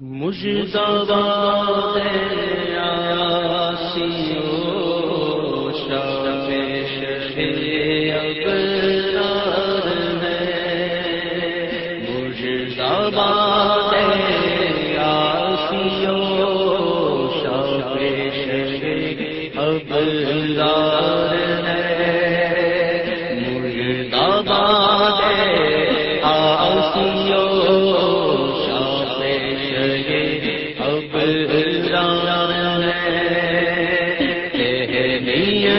مجھ دبا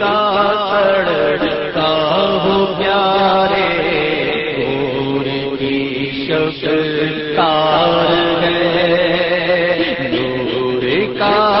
کا سڑتا ہو پیارے۔ نور کی شکل تار کا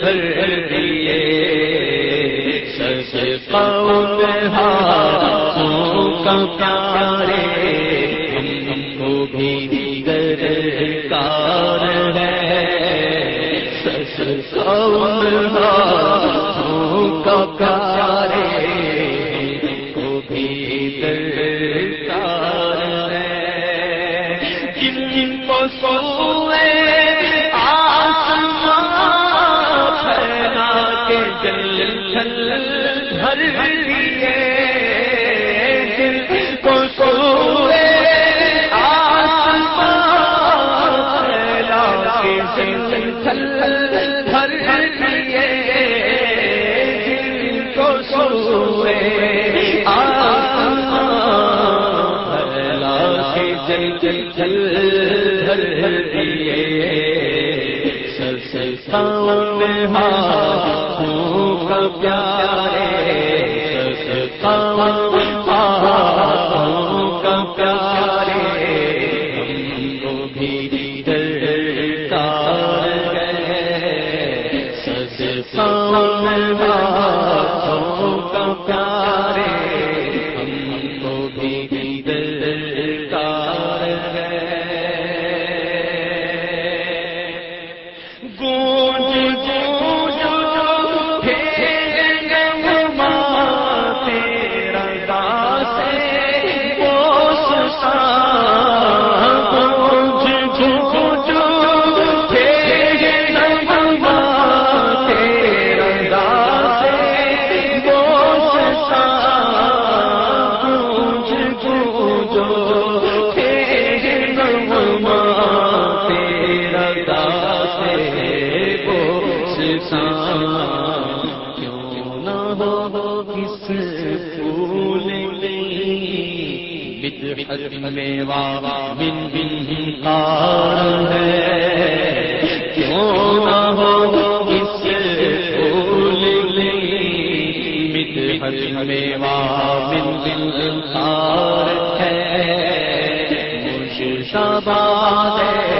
بھر دیے۔ سس پاؤں ہاتھوں کا پیارے۔ ہم کو بھی دیگر کار ہے۔ سس پاؤں ہاتھوں پیارے۔ چل چل ہر ہر دیے سر سر سامنا کا پیارے سر سر سامنا کا ہم کو بھی در سان کیوں نہ ہو کس پھول میں واوا بن بن کار ہے کیوں نہ ہو کس پھول بدحت میں واوا بن بن کار ہے مجھے ہے۔